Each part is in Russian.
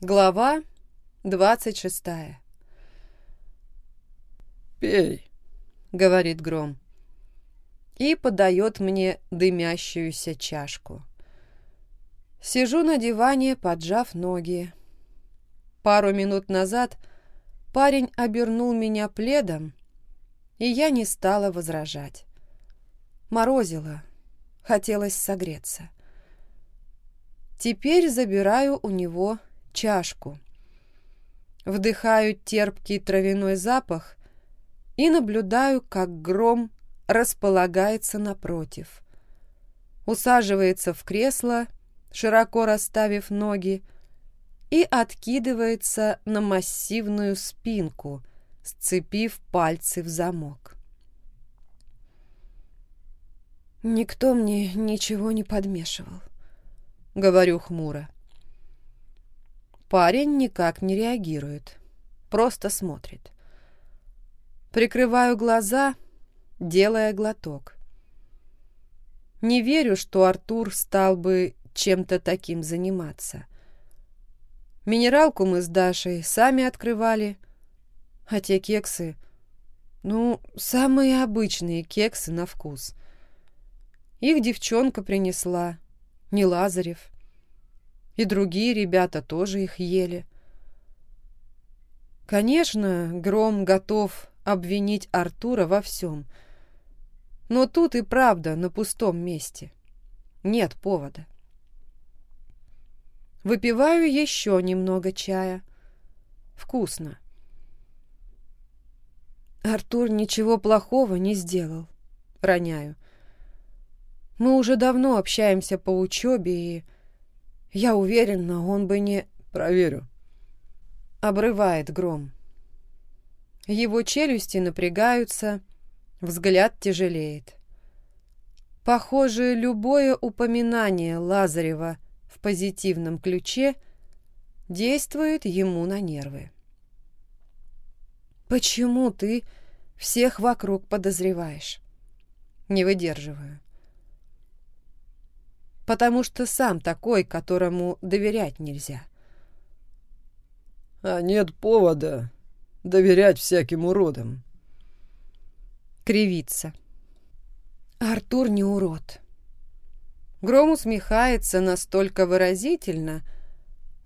Глава двадцать шестая. «Пей», — говорит Гром, и подает мне дымящуюся чашку. Сижу на диване, поджав ноги. Пару минут назад парень обернул меня пледом, и я не стала возражать. Морозило, хотелось согреться. Теперь забираю у него чашку. Вдыхаю терпкий травяной запах и наблюдаю, как гром располагается напротив. Усаживается в кресло, широко расставив ноги, и откидывается на массивную спинку, сцепив пальцы в замок. «Никто мне ничего не подмешивал», — говорю хмуро. Парень никак не реагирует, просто смотрит. Прикрываю глаза, делая глоток. Не верю, что Артур стал бы чем-то таким заниматься. Минералку мы с Дашей сами открывали, а те кексы... Ну, самые обычные кексы на вкус. Их девчонка принесла, не Лазарев. И другие ребята тоже их ели. Конечно, Гром готов обвинить Артура во всем. Но тут и правда на пустом месте. Нет повода. Выпиваю еще немного чая. Вкусно. Артур ничего плохого не сделал. Роняю. Мы уже давно общаемся по учебе, и я уверена, он бы не... Проверю. Обрывает гром. Его челюсти напрягаются, взгляд тяжелеет. Похоже, любое упоминание Лазарева в позитивном ключе действует ему на нервы. «Почему ты всех вокруг подозреваешь?» Не выдерживаю потому что сам такой, которому доверять нельзя. А нет повода доверять всяким уродам. Кривится. Артур не урод. Гром усмехается настолько выразительно,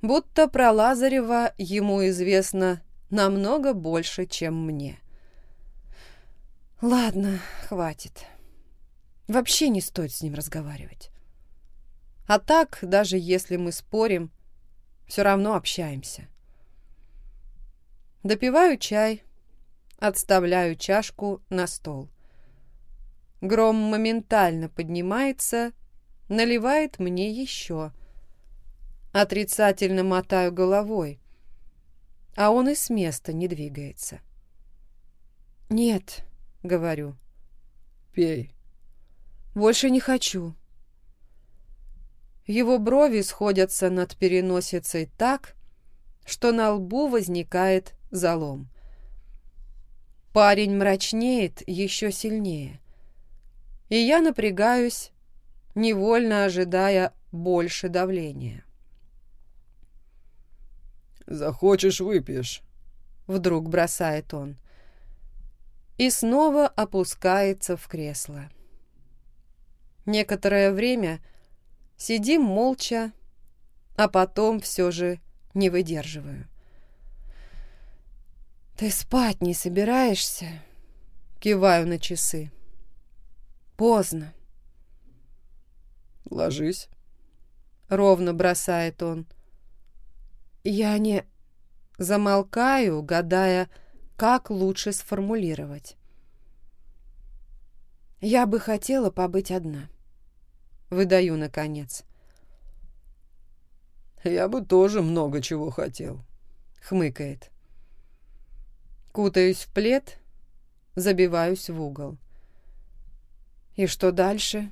будто про Лазарева ему известно намного больше, чем мне. Ладно, хватит. Вообще не стоит с ним разговаривать. А так, даже если мы спорим, все равно общаемся. Допиваю чай, отставляю чашку на стол. Гром моментально поднимается, наливает мне еще. Отрицательно мотаю головой, а он и с места не двигается. «Нет», — говорю. «Пей». «Больше не хочу». Его брови сходятся над переносицей так, что на лбу возникает залом. Парень мрачнеет еще сильнее. И я напрягаюсь, невольно ожидая больше давления. «Захочешь — выпьешь», — вдруг бросает он. И снова опускается в кресло. Некоторое время Сидим молча, а потом все же не выдерживаю. «Ты спать не собираешься?» Киваю на часы. «Поздно». «Ложись», — ровно бросает он. Я не... Замолкаю, гадая, как лучше сформулировать. Я бы хотела побыть одна. Выдаю, наконец. «Я бы тоже много чего хотел», — хмыкает. Кутаюсь в плед, забиваюсь в угол. И что дальше?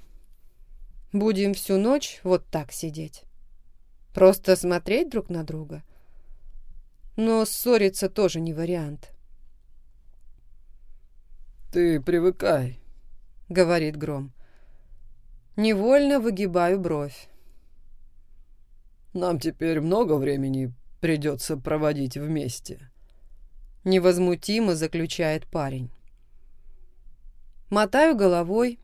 Будем всю ночь вот так сидеть? Просто смотреть друг на друга? Но ссориться тоже не вариант. «Ты привыкай», — говорит Гром. Невольно выгибаю бровь. «Нам теперь много времени придется проводить вместе. Невозмутимо заключает парень. Мотаю головой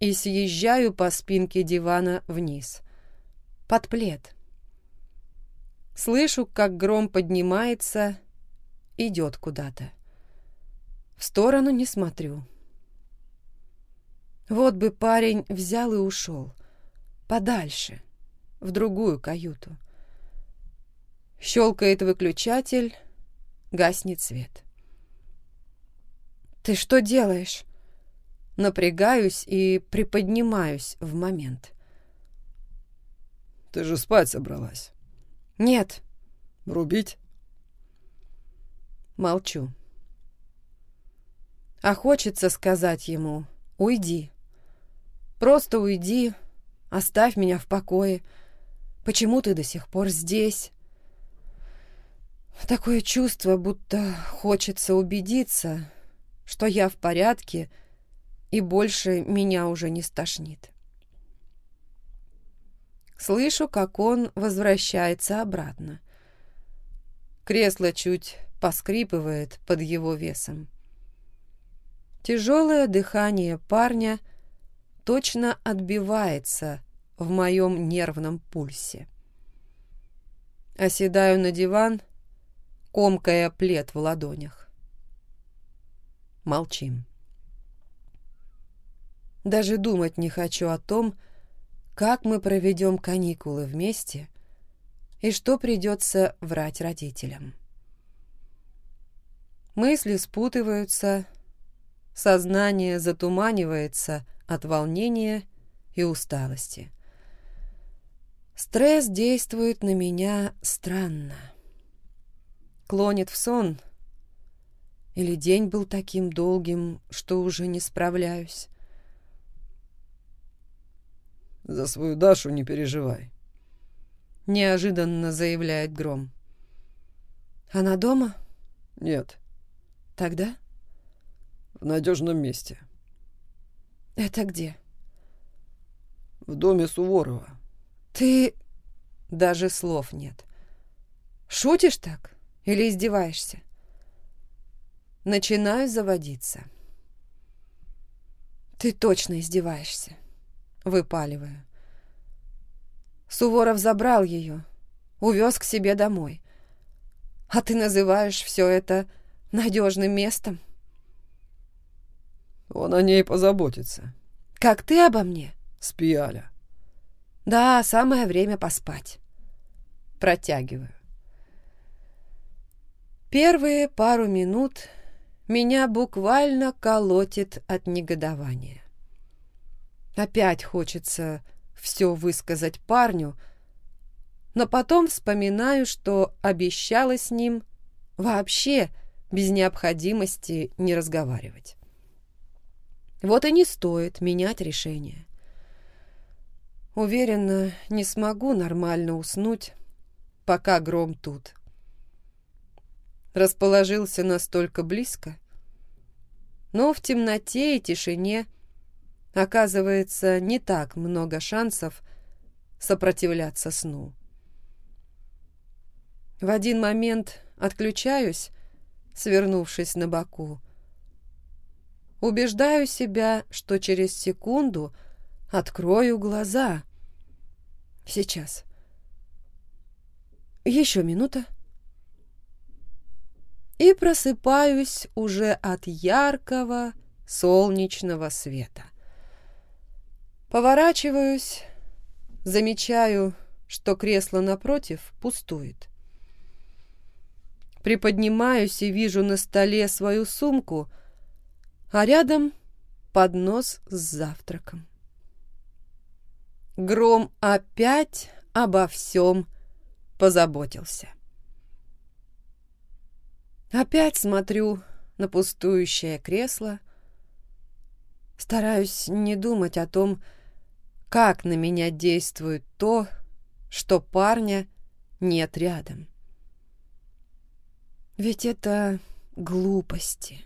и съезжаю по спинке дивана вниз. Под плед. Слышу, как гром поднимается, идет куда-то. В сторону не смотрю. Вот бы парень взял и ушел. Подальше, в другую каюту. Щелкает выключатель, гаснет свет. «Ты что делаешь?» Напрягаюсь и приподнимаюсь в момент. «Ты же спать собралась». «Нет». «Рубить?» Молчу. А хочется сказать ему «Уйди». Просто уйди, оставь меня в покое. Почему ты до сих пор здесь? Такое чувство, будто хочется убедиться, что я в порядке, и больше меня уже не стошнит. Слышу, как он возвращается обратно. Кресло чуть поскрипывает под его весом. Тяжелое дыхание парня — точно отбивается в моем нервном пульсе. Оседаю на диван, комкая плед в ладонях. Молчим. Даже думать не хочу о том, как мы проведем каникулы вместе и что придется врать родителям. Мысли спутываются, сознание затуманивается от волнения и усталости. Стресс действует на меня странно. Клонит в сон. Или день был таким долгим, что уже не справляюсь. «За свою Дашу не переживай», — неожиданно заявляет Гром. «Она дома?» «Нет». «Тогда?» «В надежном месте». «Это где?» «В доме Суворова». «Ты...» Даже слов нет. «Шутишь так? Или издеваешься?» Начинаю заводиться. «Ты точно издеваешься», — выпаливаю. Суворов забрал ее, увез к себе домой. А ты называешь все это надежным местом? Он о ней позаботится. Как ты обо мне? Спиаля. Да, самое время поспать. Протягиваю. Первые пару минут меня буквально колотит от негодования. Опять хочется все высказать парню, но потом вспоминаю, что обещала с ним вообще без необходимости не разговаривать. Вот и не стоит менять решение. Уверена, не смогу нормально уснуть, пока гром тут. Расположился настолько близко, но в темноте и тишине оказывается не так много шансов сопротивляться сну. В один момент отключаюсь, свернувшись на боку, Убеждаю себя, что через секунду открою глаза. Сейчас. Еще минута. И просыпаюсь уже от яркого солнечного света. Поворачиваюсь, замечаю, что кресло напротив пустует. Приподнимаюсь и вижу на столе свою сумку — а рядом поднос с завтраком. Гром опять обо всем позаботился. Опять смотрю на пустующее кресло, стараюсь не думать о том, как на меня действует то, что парня нет рядом. Ведь это глупости.